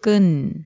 끈.